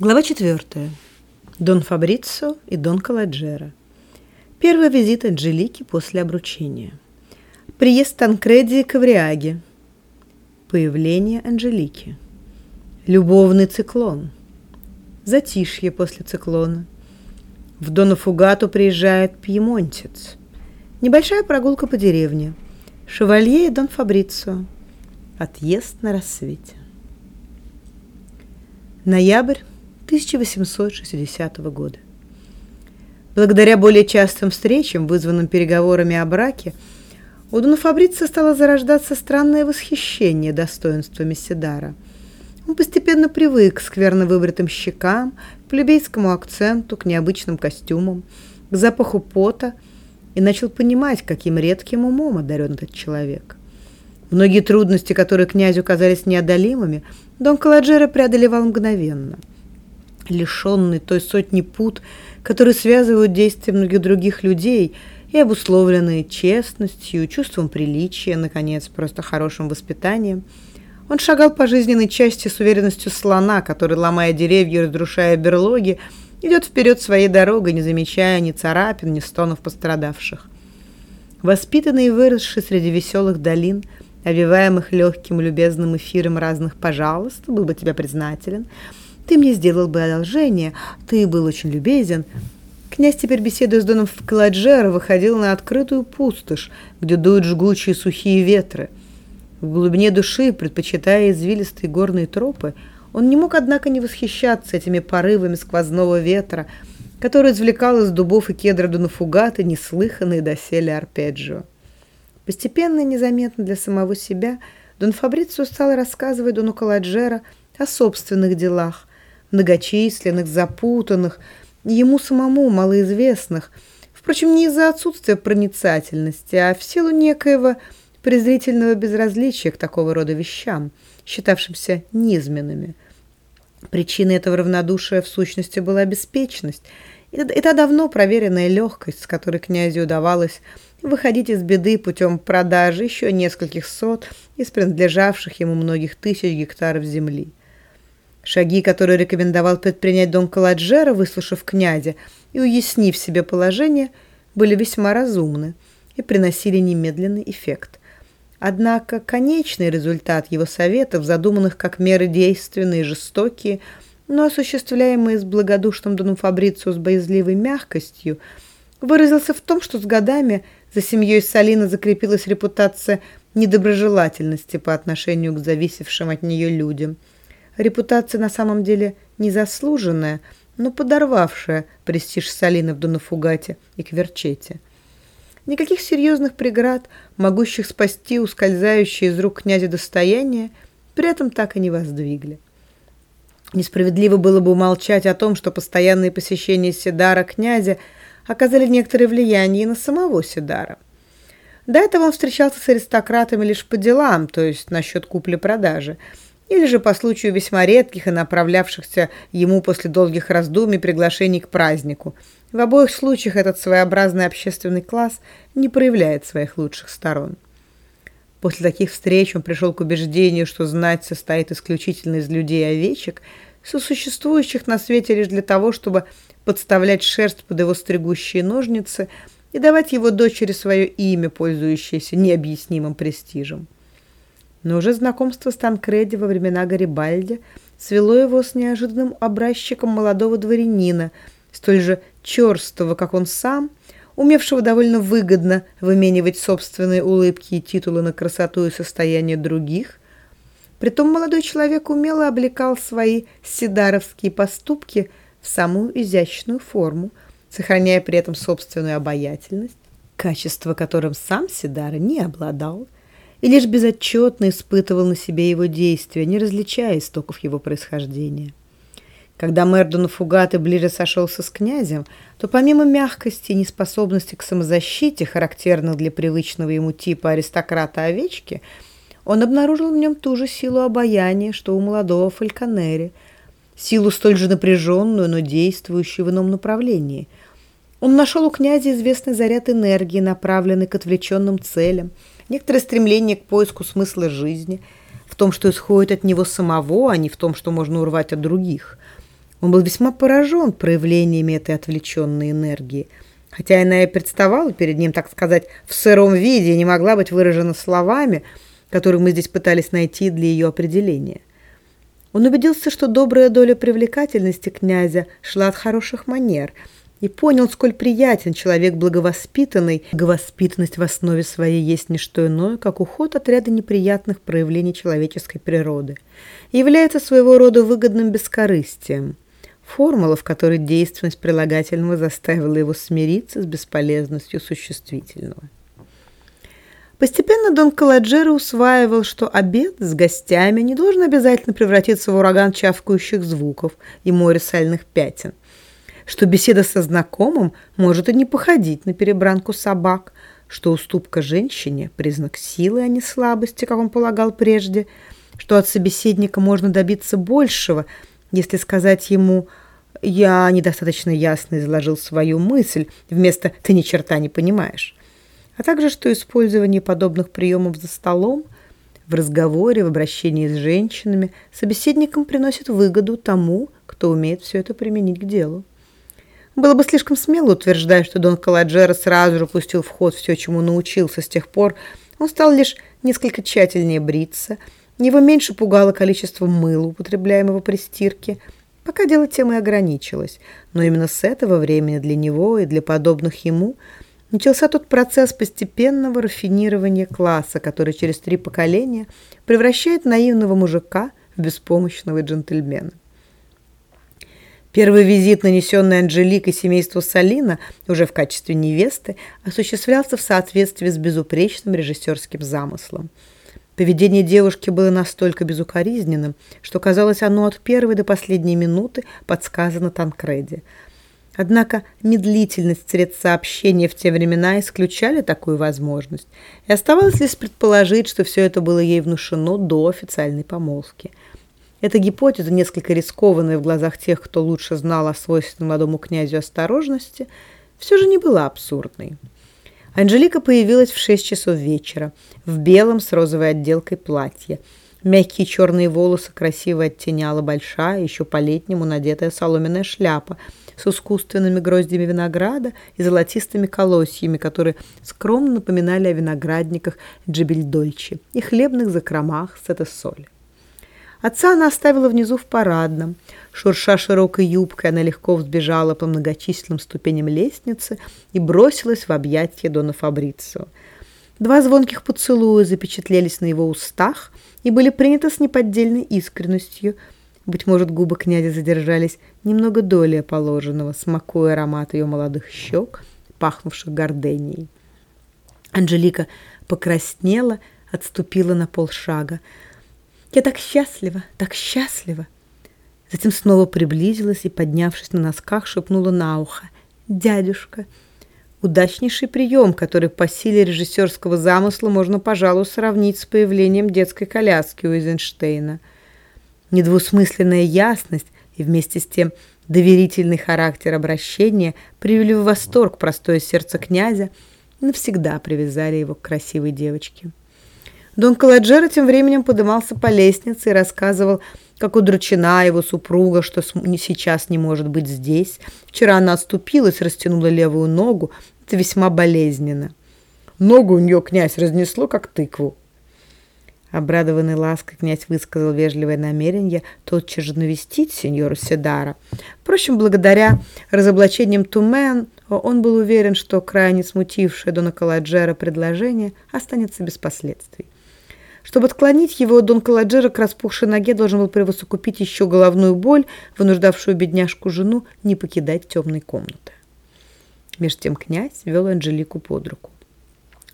Глава 4. Дон Фабрицо и Дон Каладжера. Первый визит Анжелики после обручения. Приезд Танкреди к Авриаге. Появление Анжелики. Любовный циклон. Затишье после циклона. В Донафугату приезжает пьемонтец. Небольшая прогулка по деревне. Шевалье и Дон Фабрицо. Отъезд на рассвете. Ноябрь 1860 года. Благодаря более частым встречам, вызванным переговорами о браке, у Дона Фабрица стало зарождаться странное восхищение достоинствами Седара. Он постепенно привык к скверно выбритым щекам, к плебейскому акценту, к необычным костюмам, к запаху пота и начал понимать, каким редким умом одарен этот человек. Многие трудности, которые князю казались неодолимыми, Дон Каладжера преодолевал мгновенно – лишенный той сотни пут, которые связывают действия многих других людей и обусловленные честностью, чувством приличия, наконец, просто хорошим воспитанием. Он шагал по жизненной части с уверенностью слона, который, ломая деревья и разрушая берлоги, идет вперед своей дорогой, не замечая ни царапин, ни стонов пострадавших. Воспитанный и выросший среди веселых долин, овиваемых легким любезным эфиром разных «пожалуйста», был бы тебя признателен – ты мне сделал бы одолжение, ты был очень любезен. Князь теперь, беседуя с Доном Каладжера, выходил на открытую пустошь, где дуют жгучие сухие ветры. В глубине души, предпочитая извилистые горные тропы, он не мог, однако, не восхищаться этими порывами сквозного ветра, который извлекал из дубов и кедра Донафугаты неслыханные доселе арпеджио. Постепенно и незаметно для самого себя Дон Фабрицио стал рассказывать Дону Каладжера о собственных делах, многочисленных, запутанных, ему самому малоизвестных, впрочем, не из-за отсутствия проницательности, а в силу некоего презрительного безразличия к такого рода вещам, считавшимся низменными. Причиной этого равнодушия в сущности была беспечность и та давно проверенная легкость, с которой князю удавалось выходить из беды путем продажи еще нескольких сот из принадлежавших ему многих тысяч гектаров земли. Шаги, которые рекомендовал предпринять Дон Каладжера, выслушав князя и уяснив себе положение, были весьма разумны и приносили немедленный эффект. Однако конечный результат его советов, задуманных как меры действенные и жестокие, но осуществляемые с благодушным Доном Фабрицио с боязливой мягкостью, выразился в том, что с годами за семьей Салина закрепилась репутация недоброжелательности по отношению к зависевшим от нее людям – Репутация на самом деле незаслуженная, но подорвавшая престиж Салины в Донафугате и Кверчете. Никаких серьезных преград, могущих спасти ускользающие из рук князя достояние, при этом так и не воздвигли. Несправедливо было бы умолчать о том, что постоянные посещения Седара князя оказали некоторое влияние на самого Седара. До этого он встречался с аристократами лишь по делам, то есть насчет купли-продажи – или же по случаю весьма редких и направлявшихся ему после долгих раздумий приглашений к празднику. В обоих случаях этот своеобразный общественный класс не проявляет своих лучших сторон. После таких встреч он пришел к убеждению, что знать состоит исключительно из людей-овечек, сосуществующих на свете лишь для того, чтобы подставлять шерсть под его стригущие ножницы и давать его дочери свое имя, пользующееся необъяснимым престижем. Но уже знакомство с Танкреди во времена Гарибальди свело его с неожиданным образчиком молодого дворянина, столь же черстого, как он сам, умевшего довольно выгодно выменивать собственные улыбки и титулы на красоту и состояние других. Притом молодой человек умело облекал свои седаровские поступки в самую изящную форму, сохраняя при этом собственную обаятельность, качество которым сам Сидара не обладал – и лишь безотчетно испытывал на себе его действия, не различая истоков его происхождения. Когда Мердон Фугаты ближе сошелся с князем, то помимо мягкости и неспособности к самозащите, характерных для привычного ему типа аристократа-овечки, он обнаружил в нем ту же силу обаяния, что у молодого фальконери, силу столь же напряженную, но действующую в ином направлении. Он нашел у князя известный заряд энергии, направленный к отвлеченным целям – некоторое стремление к поиску смысла жизни, в том, что исходит от него самого, а не в том, что можно урвать от других. Он был весьма поражен проявлениями этой отвлеченной энергии, хотя она и представала перед ним, так сказать, в сыром виде не могла быть выражена словами, которые мы здесь пытались найти для ее определения. Он убедился, что добрая доля привлекательности князя шла от хороших манер – и понял, сколь приятен человек благовоспитанный. Благовоспитанность в основе своей есть не что иное, как уход от ряда неприятных проявлений человеческой природы является своего рода выгодным бескорыстием. Формула, в которой действенность прилагательного заставила его смириться с бесполезностью существительного. Постепенно Дон Каладжеро усваивал, что обед с гостями не должен обязательно превратиться в ураган чавкающих звуков и море сальных пятен, что беседа со знакомым может и не походить на перебранку собак, что уступка женщине – признак силы, а не слабости, как он полагал прежде, что от собеседника можно добиться большего, если сказать ему «я недостаточно ясно изложил свою мысль» вместо «ты ни черта не понимаешь» а также что использование подобных приемов за столом, в разговоре, в обращении с женщинами, собеседникам приносит выгоду тому, кто умеет все это применить к делу. Было бы слишком смело утверждать, что Дон Каладжера сразу же пустил в ход все, чему научился с тех пор. Он стал лишь несколько тщательнее бриться, его меньше пугало количество мыла, употребляемого при стирке, пока дело тем и ограничилось. Но именно с этого времени для него и для подобных ему – начался тот процесс постепенного рафинирования класса, который через три поколения превращает наивного мужика в беспомощного джентльмена. Первый визит, нанесенный Анжеликой семейству Салина, уже в качестве невесты, осуществлялся в соответствии с безупречным режиссерским замыслом. Поведение девушки было настолько безукоризненным, что казалось оно от первой до последней минуты подсказано Танкреди – Однако медлительность средств сообщения в те времена исключали такую возможность, и оставалось лишь предположить, что все это было ей внушено до официальной помолвки. Эта гипотеза, несколько рискованная в глазах тех, кто лучше знал о свойственном молодому князю осторожности, все же не была абсурдной. Анжелика появилась в шесть часов вечера, в белом с розовой отделкой платье. Мягкие черные волосы красиво оттеняла большая, еще по-летнему надетая соломенная шляпа – с искусственными гроздями винограда и золотистыми колосьями, которые скромно напоминали о виноградниках Джебельдольчи и хлебных закромах Сетесоли. Отца она оставила внизу в парадном. Шурша широкой юбкой, она легко взбежала по многочисленным ступеням лестницы и бросилась в объятия Дона Фабрицио. Два звонких поцелуя запечатлелись на его устах и были приняты с неподдельной искренностью – быть может, губы князя задержались немного долее положенного, смакуя аромат ее молодых щек, пахнувших горденией. Анжелика покраснела, отступила на полшага. «Я так счастлива, так счастлива!» Затем снова приблизилась и, поднявшись на носках, шепнула на ухо. «Дядюшка!» Удачнейший прием, который по силе режиссерского замысла можно, пожалуй, сравнить с появлением детской коляски у Эйзенштейна – Недвусмысленная ясность и вместе с тем доверительный характер обращения привели в восторг простое сердце князя и навсегда привязали его к красивой девочке. Дон Каладжера тем временем подымался по лестнице и рассказывал, как удручена его супруга, что сейчас не может быть здесь. Вчера она отступилась, растянула левую ногу. Это весьма болезненно. Ногу у нее князь разнесло, как тыкву. Обрадованный лаской князь высказал вежливое намерение тотчас же навестить сеньора Седара. Впрочем, благодаря разоблачениям Тумен, он был уверен, что крайне смутившее Дона Каладжера предложение останется без последствий. Чтобы отклонить его, Дон Каладжера к распухшей ноге должен был превосокупить еще головную боль, вынуждавшую бедняжку жену не покидать темной комнаты. Меж тем князь вел Анжелику под руку.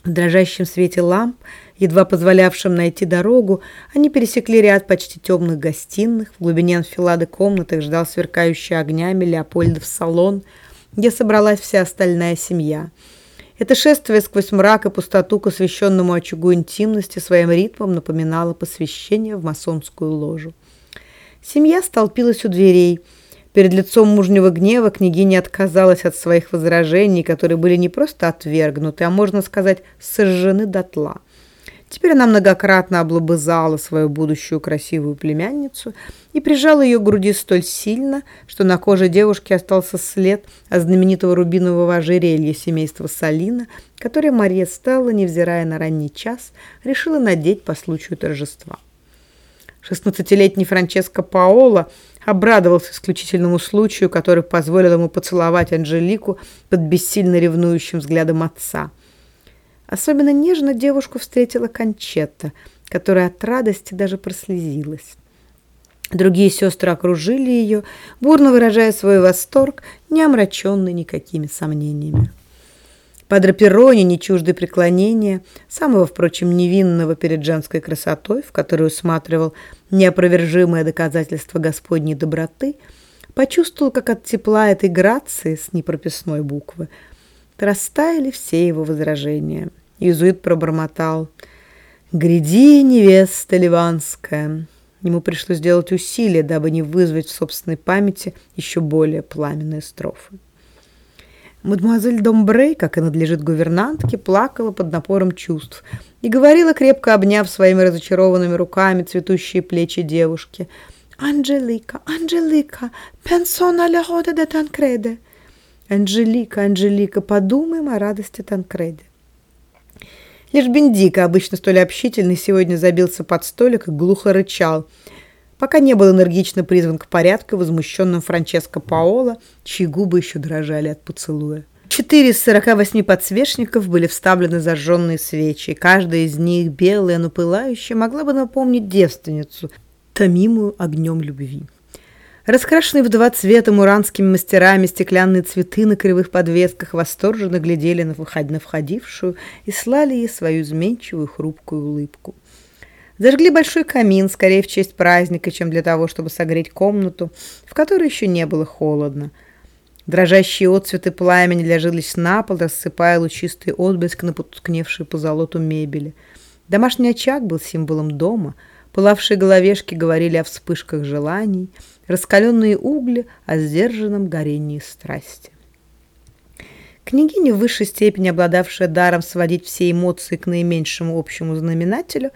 В дрожащем свете ламп, едва позволявшем найти дорогу, они пересекли ряд почти темных гостиных. В глубине анфилады комнаты ждал сверкающий огнями Леопольдов салон, где собралась вся остальная семья. Это шествие сквозь мрак и пустоту к освященному очагу интимности своим ритмом напоминало посвящение в масонскую ложу. Семья столпилась у дверей – Перед лицом мужнего гнева княгиня отказалась от своих возражений, которые были не просто отвергнуты, а, можно сказать, сожжены дотла. Теперь она многократно облобызала свою будущую красивую племянницу и прижала ее к груди столь сильно, что на коже девушки остался след от знаменитого рубинового ожерелья семейства Салина, которое Мария Стелла, невзирая на ранний час, решила надеть по случаю торжества. Шестнадцатилетний Франческо Паоло обрадовался исключительному случаю, который позволил ему поцеловать Анжелику под бессильно ревнующим взглядом отца – Особенно нежно девушку встретила Кончетта, которая от радости даже прослезилась. Другие сестры окружили ее, бурно выражая свой восторг, не омраченный никакими сомнениями. Падре Перрони, не чуждый преклонения, самого, впрочем, невинного перед женской красотой, в которую усматривал неопровержимое доказательство Господней доброты, почувствовал, как от тепла этой грации с непрописной буквы – растаяли все его возражения. Иезуит пробормотал. «Гряди, невеста ливанская!» Ему пришлось сделать усилие, дабы не вызвать в собственной памяти еще более пламенные строфы. Мадемуазель Домбрей, как и надлежит гувернантке, плакала под напором чувств и говорила, крепко обняв своими разочарованными руками цветущие плечи девушки. «Анжелика, Анжелика, пенсона ля рода де Танкреде!» Анжелика, Анжелика, подумаем о радости Танкреде. Лишь Бендика, обычно столь общительный, сегодня забился под столик и глухо рычал, пока не был энергично призван к порядку возмущенным Франческо Паоло, чьи губы еще дрожали от поцелуя. Четыре из сорока восьми подсвечников были вставлены зажженные свечи, каждая из них, белая, но пылающая, могла бы напомнить девственницу, томимую огнем любви. Раскрашенные в два цвета муранскими мастерами стеклянные цветы на кривых подвесках восторженно глядели на выходно входившую и слали ей свою изменчивую хрупкую улыбку. Зажгли большой камин, скорее в честь праздника, чем для того, чтобы согреть комнату, в которой еще не было холодно. Дрожащие отцветы пламени ложились на пол, рассыпая лучистый отблеск на потускневшую по золоту мебели. Домашний очаг был символом дома, пылавшие головешки говорили о вспышках желаний — раскаленные угли о сдержанном горении страсти. Княгиня, в высшей степени обладавшая даром сводить все эмоции к наименьшему общему знаменателю,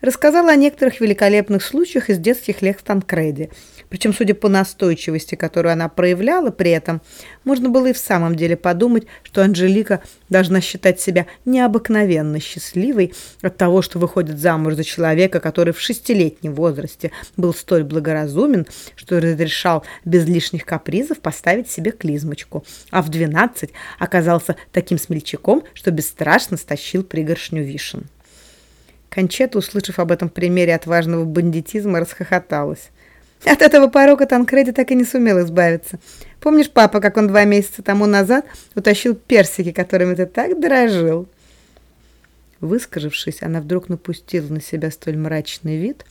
рассказала о некоторых великолепных случаях из детских лет Танкреди – причем, судя по настойчивости, которую она проявляла при этом, можно было и в самом деле подумать, что Анжелика должна считать себя необыкновенно счастливой от того, что выходит замуж за человека, который в шестилетнем возрасте был столь благоразумен, что разрешал без лишних капризов поставить себе клизмочку, а в двенадцать оказался таким смельчаком, что бесстрашно стащил пригоршню вишен. Кончета, услышав об этом примере отважного бандитизма, расхохоталась. От этого порока Танкреди так и не сумел избавиться. Помнишь, папа, как он два месяца тому назад утащил персики, которыми ты так дорожил?» Выскажившись, она вдруг напустила на себя столь мрачный вид,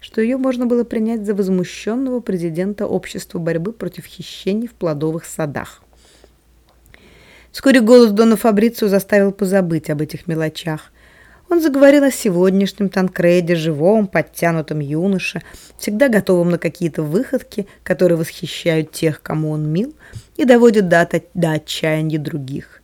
что ее можно было принять за возмущенного президента общества борьбы против хищений в плодовых садах. Вскоре голос Дона Фабрицио заставил позабыть об этих мелочах. Он заговорил о сегодняшнем Танкреде, живом, подтянутом юноше, всегда готовом на какие-то выходки, которые восхищают тех, кому он мил, и доводят до, до отчаяния других.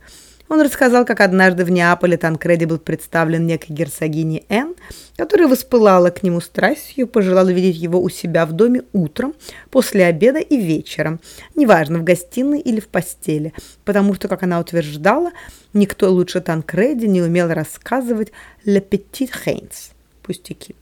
Он рассказал, как однажды в Неаполе Танкреди был представлен некой герцогине Н, которая воспылала к нему страстью, пожелала видеть его у себя в доме утром, после обеда и вечером, неважно, в гостиной или в постели, потому что, как она утверждала, никто лучше Танкреди не умел рассказывать «le petit Heinz» – пустяки.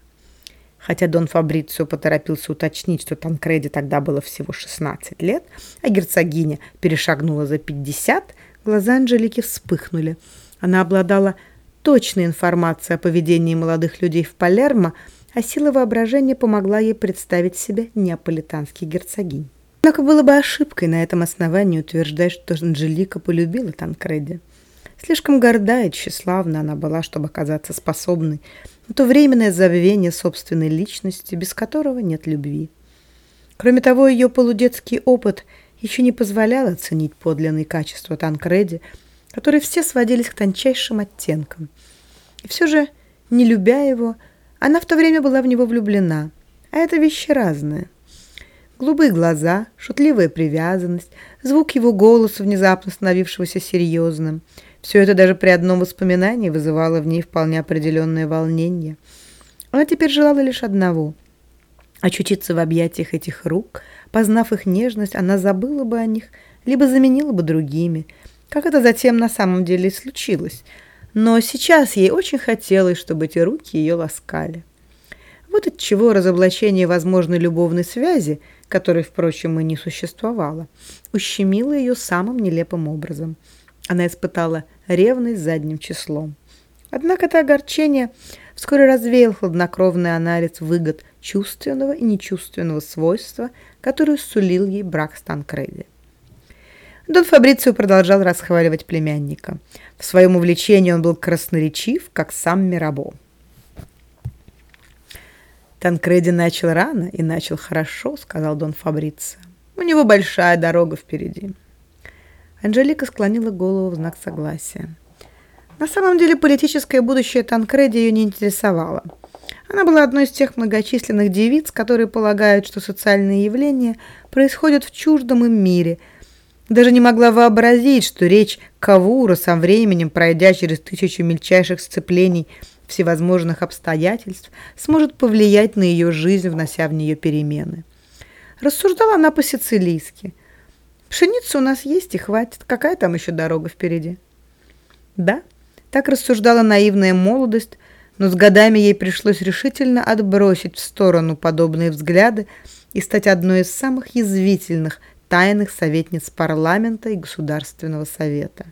Хотя Дон Фабрицио поторопился уточнить, что Танкреди тогда было всего 16 лет, а герцогиня перешагнула за 50, Глаза Анжелики вспыхнули. Она обладала точной информацией о поведении молодых людей в Палермо, а сила воображения помогла ей представить себе неаполитанский герцогинь. Однако было бы ошибкой на этом основании утверждать, что Анжелика полюбила Танкреди. Слишком горда и тщеславна она была, чтобы оказаться способной на то временное забвение собственной личности, без которого нет любви. Кроме того, ее полудетский опыт – еще не позволял оценить подлинные качества Танкреди, которые все сводились к тончайшим оттенкам. И все же, не любя его, она в то время была в него влюблена, а это вещи разные. Голубые глаза, шутливая привязанность, звук его голоса, внезапно становившегося серьезным, Все это даже при одном воспоминании вызывало в ней вполне определенное волнение. Она теперь желала лишь одного – очутиться в объятиях этих рук. Познав их нежность, она забыла бы о них, либо заменила бы другими, как это затем на самом деле и случилось. Но сейчас ей очень хотелось, чтобы эти руки ее ласкали. Вот от чего разоблачение возможной любовной связи, которой, впрочем, и не существовало, ущемило ее самым нелепым образом – она испытала ревность задним числом. Однако это огорчение вскоре развеял хладнокровный анализ выгод чувственного и нечувственного свойства, который сулил ей брак с Танкреди. Дон Фабрицио продолжал расхваливать племянника. В своем увлечении он был красноречив, как сам Мирабо. «Танкреди начал рано и начал хорошо», — сказал Дон Фабрицио. «У него большая дорога впереди». Анжелика склонила голову в знак согласия. На самом деле политическое будущее Танкреди ее не интересовало. Она была одной из тех многочисленных девиц, которые полагают, что социальные явления происходят в чуждом им мире. Даже не могла вообразить, что речь Кавура со временем, пройдя через тысячу мельчайших сцеплений всевозможных обстоятельств, сможет повлиять на ее жизнь, внося в нее перемены. Рассуждала она по-сицилийски – Пшеница у нас есть и хватит. Какая там еще дорога впереди? Да, так рассуждала наивная молодость, но с годами ей пришлось решительно отбросить в сторону подобные взгляды и стать одной из самых язвительных тайных советниц парламента и Государственного совета.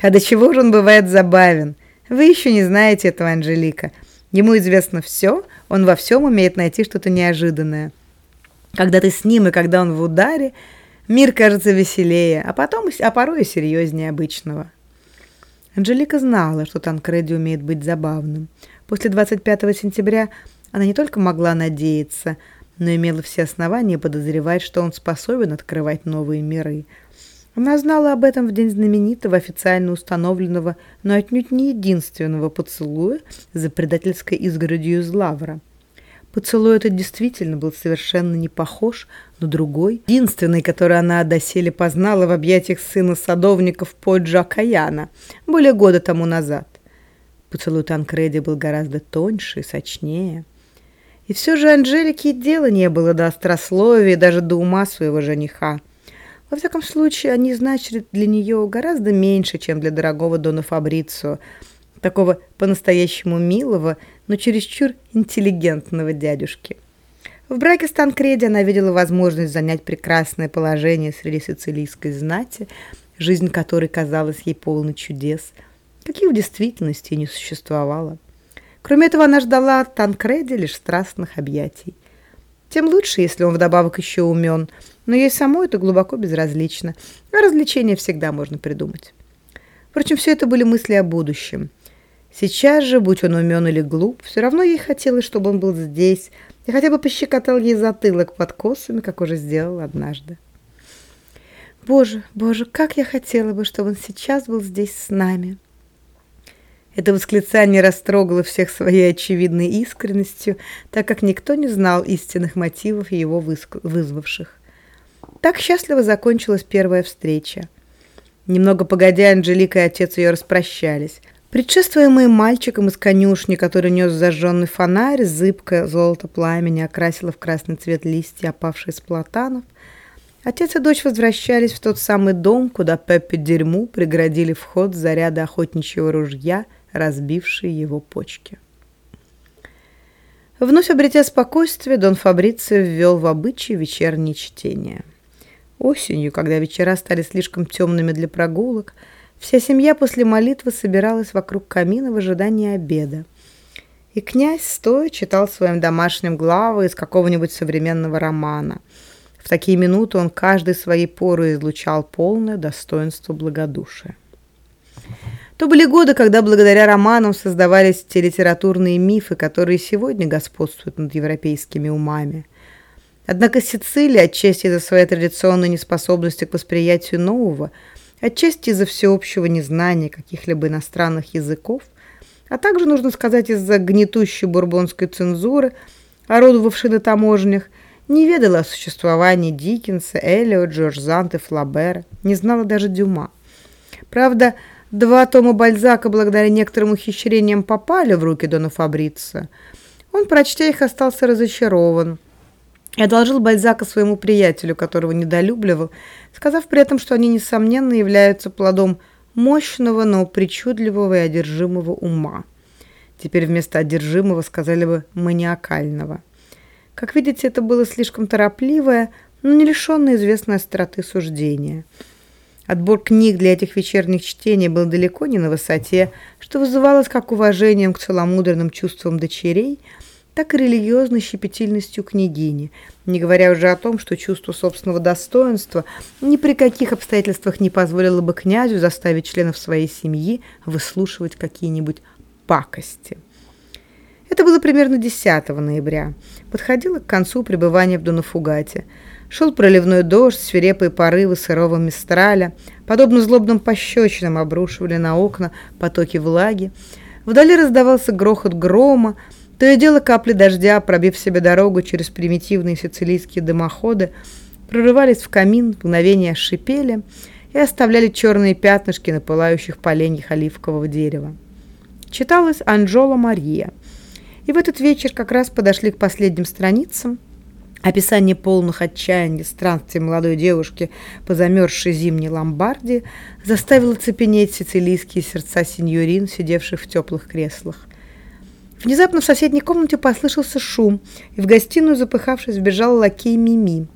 А до чего же он бывает забавен? Вы еще не знаете этого, Анжелика. Ему известно все, он во всем умеет найти что-то неожиданное. Когда ты с ним и когда он в ударе – Мир кажется веселее, а потом, а порой и серьезнее обычного. Анжелика знала, что Танкреди умеет быть забавным. После 25 сентября она не только могла надеяться, но имела все основания подозревать, что он способен открывать новые миры. Она знала об этом в день знаменитого, официально установленного, но отнюдь не единственного поцелуя за предательской изгородью из лавра – Поцелуй этот действительно был совершенно не похож на другой, единственный, который она доселе познала в объятиях сына садовников Поджа Каяна более года тому назад. Поцелуй Танкреди был гораздо тоньше и сочнее. И все же Анжелике дела не было до острословия, даже до ума своего жениха. Во всяком случае, они значили для нее гораздо меньше, чем для дорогого Дона Фабрицио, такого по-настоящему милого, но чересчур интеллигентного дядюшки. В браке с Танкреди она видела возможность занять прекрасное положение среди сицилийской знати, жизнь которой казалась ей полной чудес, каких в действительности не существовало. Кроме этого, она ждала от Танкреди лишь страстных объятий. Тем лучше, если он вдобавок еще умен, но ей самой это глубоко безразлично, а развлечения всегда можно придумать. Впрочем, все это были мысли о будущем – Сейчас же, будь он умен или глуп, все равно ей хотелось, чтобы он был здесь и хотя бы пощекотал ей затылок под косами, как уже сделал однажды. Боже, боже, как я хотела бы, чтобы он сейчас был здесь с нами. Это восклицание растрогало всех своей очевидной искренностью, так как никто не знал истинных мотивов его вызвавших. Так счастливо закончилась первая встреча. Немного погодя, Анжелика и отец ее распрощались. Предшествуемый мальчиком из конюшни, который нес зажженный фонарь, зыбкое золото пламени окрасило в красный цвет листья, опавшие с платанов, отец и дочь возвращались в тот самый дом, куда Пеппи дерьму преградили вход заряда охотничьего ружья, разбившие его почки. Вновь обретя спокойствие, Дон Фабрицио ввел в обычай вечернее чтение. Осенью, когда вечера стали слишком темными для прогулок, Вся семья после молитвы собиралась вокруг камина в ожидании обеда. И князь стоя читал своим домашним главы из какого-нибудь современного романа. В такие минуты он каждой своей порой излучал полное достоинство благодушия. То были годы, когда благодаря романам создавались те литературные мифы, которые сегодня господствуют над европейскими умами. Однако Сицилия, отчасти из-за своей традиционной неспособности к восприятию нового – отчасти из-за всеобщего незнания каких-либо иностранных языков, а также, нужно сказать, из-за гнетущей бурбонской цензуры, орудовавшей на таможнях, не ведала о существовании Диккенса, Эллио, Джордж Зант Флабера, не знала даже Дюма. Правда, два тома Бальзака благодаря некоторым ухищрениям попали в руки Дона Фабрица. Он, прочтя их, остался разочарован и одолжил Бальзака своему приятелю, которого недолюбливал, сказав при этом, что они, несомненно, являются плодом мощного, но причудливого и одержимого ума. Теперь вместо одержимого сказали бы маниакального. Как видите, это было слишком торопливое, но не лишенное известной остроты суждения. Отбор книг для этих вечерних чтений был далеко не на высоте, что вызывалось как уважением к целомудренным чувствам дочерей – так и религиозной щепетильностью княгини, не говоря уже о том, что чувство собственного достоинства ни при каких обстоятельствах не позволило бы князю заставить членов своей семьи выслушивать какие-нибудь пакости. Это было примерно 10 ноября. Подходило к концу пребывания в Донафугате. Шел проливной дождь, свирепые порывы сырого мистраля, подобно злобным пощечинам обрушивали на окна потоки влаги. Вдали раздавался грохот грома, то и дело капли дождя, пробив себе дорогу через примитивные сицилийские дымоходы, прорывались в камин, мгновения шипели и оставляли черные пятнышки на пылающих поленьях оливкового дерева. Читалась Анджола Мария. И в этот вечер как раз подошли к последним страницам. Описание полных отчаяния странствий молодой девушки по замерзшей зимней ломбардии заставило цепенеть сицилийские сердца сеньорин, сидевших в теплых креслах. Внезапно в соседней комнате послышался шум, и в гостиную, запыхавшись, вбежал лакей Мими.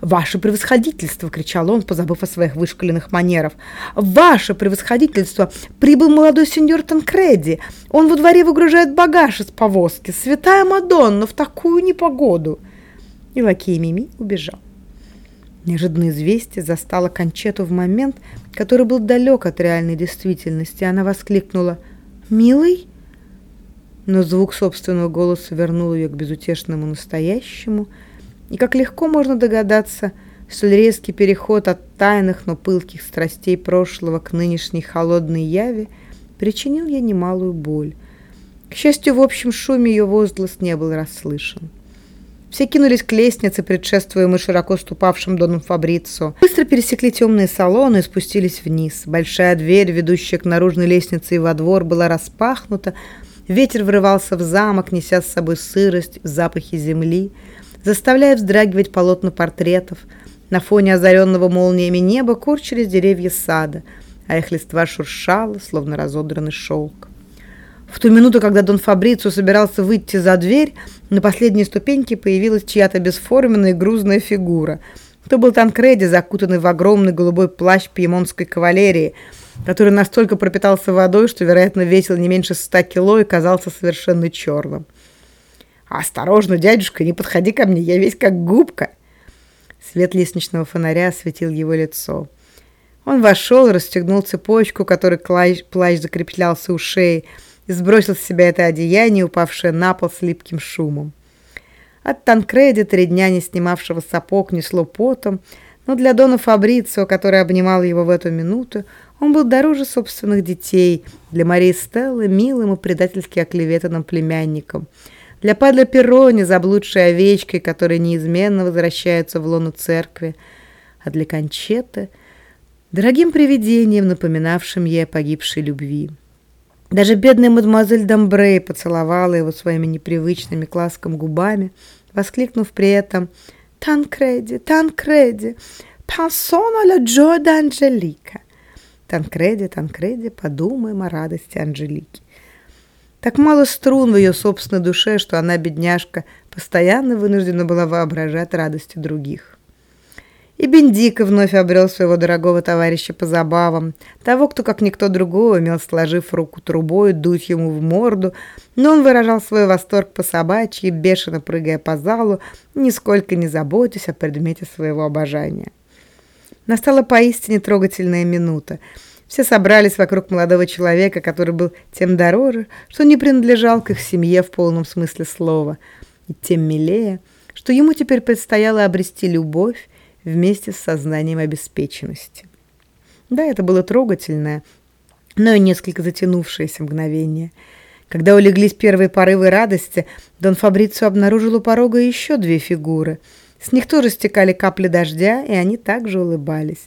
«Ваше превосходительство!» — кричал он, позабыв о своих вышкаленных манерах. «Ваше превосходительство! Прибыл молодой сеньор Танкреди! Он во дворе выгружает багаж из повозки! Святая Мадонна! В такую непогоду!» И лакей Мими убежал. Неожиданное известие застало Кончету в момент, который был далек от реальной действительности. Она воскликнула «Милый?» Но звук собственного голоса вернул ее к безутешному настоящему, и, как легко можно догадаться, столь резкий переход от тайных, но пылких страстей прошлого к нынешней холодной яви причинил ей немалую боль. К счастью, в общем шуме ее возглас не был расслышан. Все кинулись к лестнице, предшествуемой широко ступавшим доном Фабрицо. Быстро пересекли темные салоны и спустились вниз. Большая дверь, ведущая к наружной лестнице и во двор, была распахнута, Ветер врывался в замок, неся с собой сырость, запахи земли, заставляя вздрагивать полотна портретов. На фоне озаренного молниями неба корчились деревья сада, а их листва шуршала, словно разодранный шелк. В ту минуту, когда Дон Фабрицио собирался выйти за дверь, на последней ступеньке появилась чья-то бесформенная и грузная фигура. То был Танкреди, закутанный в огромный голубой плащ пьемонтской кавалерии – который настолько пропитался водой, что, вероятно, весил не меньше ста кило и казался совершенно черным. «Осторожно, дядюшка, не подходи ко мне, я весь как губка!» Свет лестничного фонаря осветил его лицо. Он вошел, расстегнул цепочку, которой плащ, плащ закреплялся у шеи, и сбросил с себя это одеяние, упавшее на пол с липким шумом. От Танкреди, три дня не снимавшего сапог, несло потом, но для Дона Фабрицио, который обнимал его в эту минуту, он был дороже собственных детей, для Марии Стеллы милым и предательски оклеветанным племянником, для Падля Перрони заблудшей овечкой, которая неизменно возвращается в лону церкви, а для Кончеты дорогим привидением, напоминавшим ей о погибшей любви. Даже бедная мадемуазель Домбрей поцеловала его своими непривычными к губами, воскликнув при этом «Танкреди, Танкреди, пансона ла Джо Анджелика». Танкреди, Танкреди, подумаем о радости Анжелики. Так мало струн в ее собственной душе, что она, бедняжка, постоянно вынуждена была воображать радости других. И Бендика вновь обрел своего дорогого товарища по забавам, того, кто, как никто другой, умел, сложив руку трубой, дуть ему в морду, но он выражал свой восторг по собачьи, бешено прыгая по залу, нисколько не заботясь о предмете своего обожания. Настала поистине трогательная минута. Все собрались вокруг молодого человека, который был тем дороже, что не принадлежал к их семье в полном смысле слова, и тем милее, что ему теперь предстояло обрести любовь вместе с сознанием обеспеченности. Да, это было трогательное, но и несколько затянувшееся мгновение. Когда улеглись первые порывы радости, Дон Фабрицио обнаружил у порога еще две фигуры — с них тоже стекали капли дождя, и они также улыбались.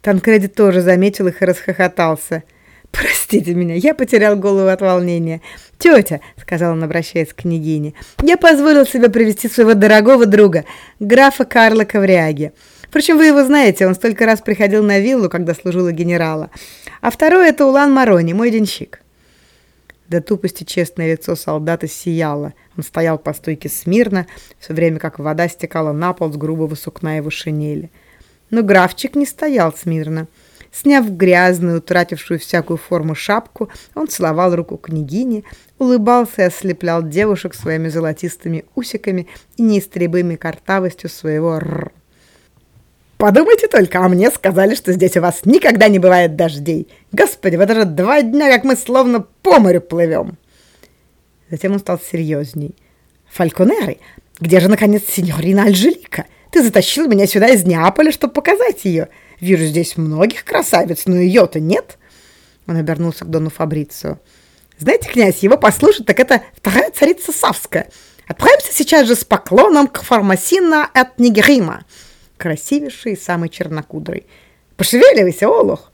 Танкреди тоже заметил их и расхохотался. «Простите меня, я потерял голову от волнения. Тетя», — сказал он, обращаясь к княгине, — «я позволил себе привести своего дорогого друга, графа Карла Ковряги. Впрочем, вы его знаете, он столько раз приходил на виллу, когда служил у генерала. А второй — это Улан Марони, мой денщик». До тупости честное лицо солдата сияло. Он стоял по стойке смирно, все время как вода стекала на пол с грубого сукна его шинели. Но графчик не стоял смирно. Сняв грязную, утратившую всякую форму шапку, он целовал руку княгини, улыбался и ослеплял девушек своими золотистыми усиками и неистребимой картавостью своего «р». «Подумайте только, а мне сказали, что здесь у вас никогда не бывает дождей. Господи, вот уже два дня, как мы словно по морю плывем!» Затем он стал серьезней. «Фальконеры, где же, наконец, сеньорина Анжелика? Ты затащил меня сюда из Неаполя, чтобы показать ее. Вижу здесь многих красавиц, но ее-то нет. Он обернулся к Дону Фабрицио. Знаете, князь, его послушать, так это вторая царица Савская. Отправимся сейчас же с поклоном к Формасина от Нигерима. Красивейший и самый чернокудрый. Пошевеливайся, Олух.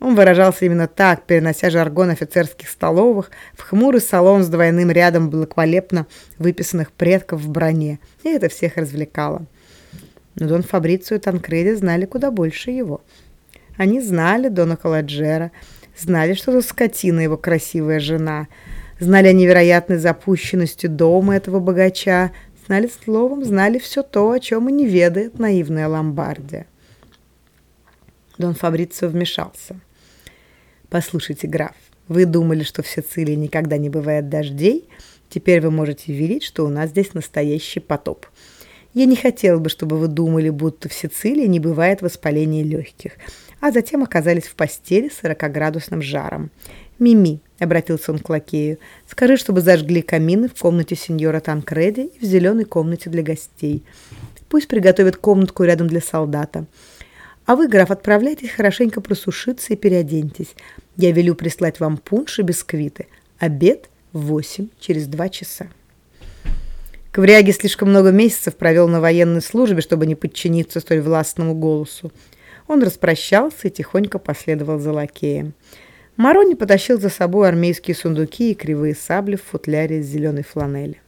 Он выражался именно так, перенося жаргон офицерских столовых в хмурый салон с двойным рядом великолепно выписанных предков в броне, и это всех развлекало. Но Дон Фабрицио и Танкреди знали куда больше его. Они знали Дона Каладжера, знали, что за скотина его красивая жена, знали о невероятной запущенности дома этого богача, знали словом, знали все то, о чем и не ведает наивная Ломбардия. Дон Фабрицио вмешался. «Послушайте, граф, вы думали, что в Сицилии никогда не бывает дождей? Теперь вы можете верить, что у нас здесь настоящий потоп. Я не хотел бы, чтобы вы думали, будто в Сицилии не бывает воспаления легких, а затем оказались в постели с 40-градусным жаром. «Мими», — обратился он к лакею, — «скажи, чтобы зажгли камины в комнате сеньора Танкреди и в зеленой комнате для гостей. Пусть приготовят комнатку рядом для солдата. А вы, граф, отправляйтесь хорошенько просушиться и переоденьтесь. Я велю прислать вам пунш и бисквиты. Обед в восемь через два часа». Ковряги слишком много месяцев провел на военной службе, чтобы не подчиниться столь властному голосу. Он распрощался и тихонько последовал за лакеем. Марони потащил за собой армейские сундуки и кривые сабли в футляре из зеленой фланели.